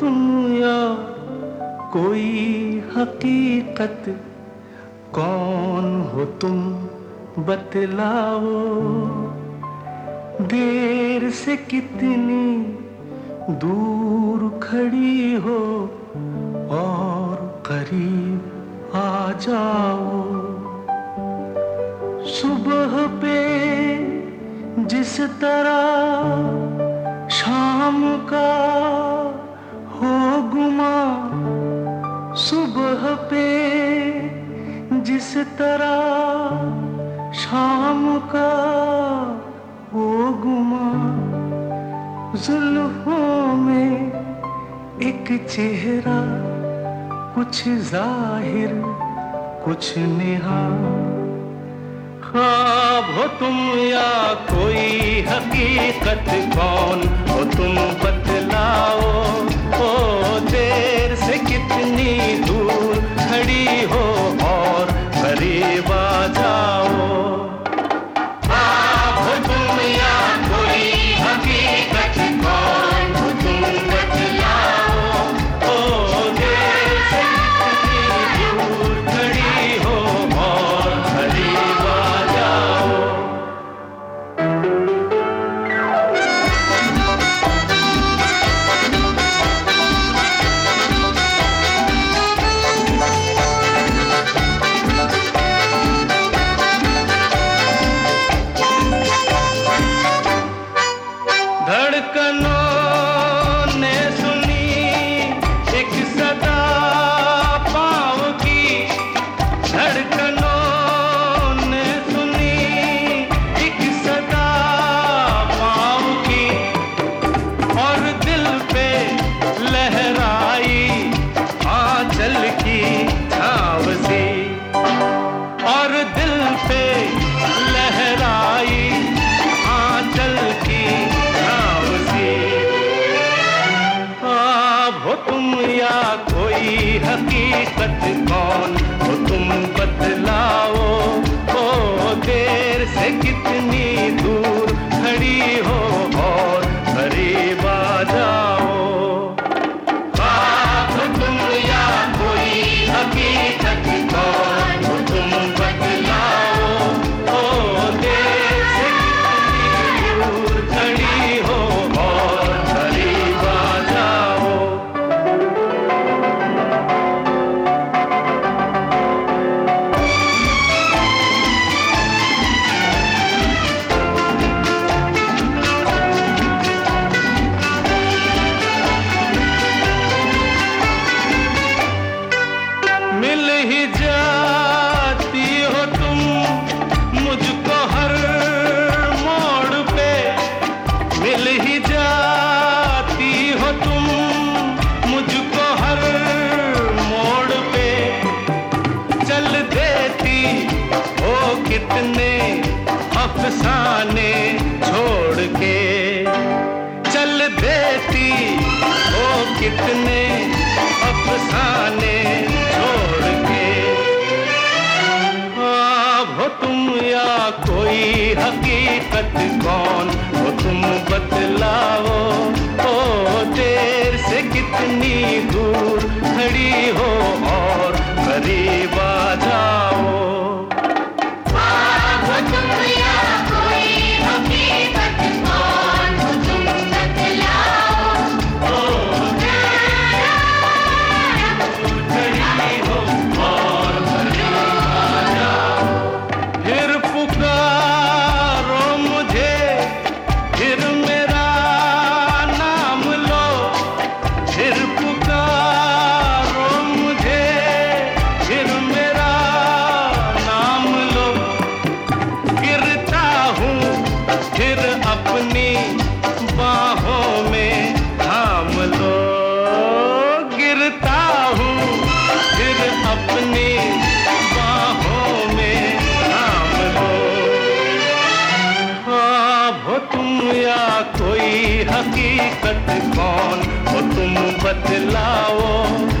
तुम या कोई हकीकत? कौन हो तुम? बतलाओ। देर से कितनी दूर खड़ी हो और करीब आ जाओ। सुबह पे जिस तरह शाम का पे जिस तरह शाम का वो गुमा जुल्फों में एक चेहरा, कुछ ज़ाहिर, कुछ निहा। ख्वाब हो तुम या कोई हकीकत, कौन हो तुम बतलाओ करीब இருக்கணும் तुम या कोई हकीकत कौन? हो तुम बतलाओ ओ देर से कितनी दूर जाती हो तुम मुझको हर मोड़ पे। चल देती हो कितने अफसाने छोड़ के। चल देती हो कितने अफसाने छोड़ के। आप हो तुम या कोई हकीकत कौन कोई कौन? तुम बतलाओ।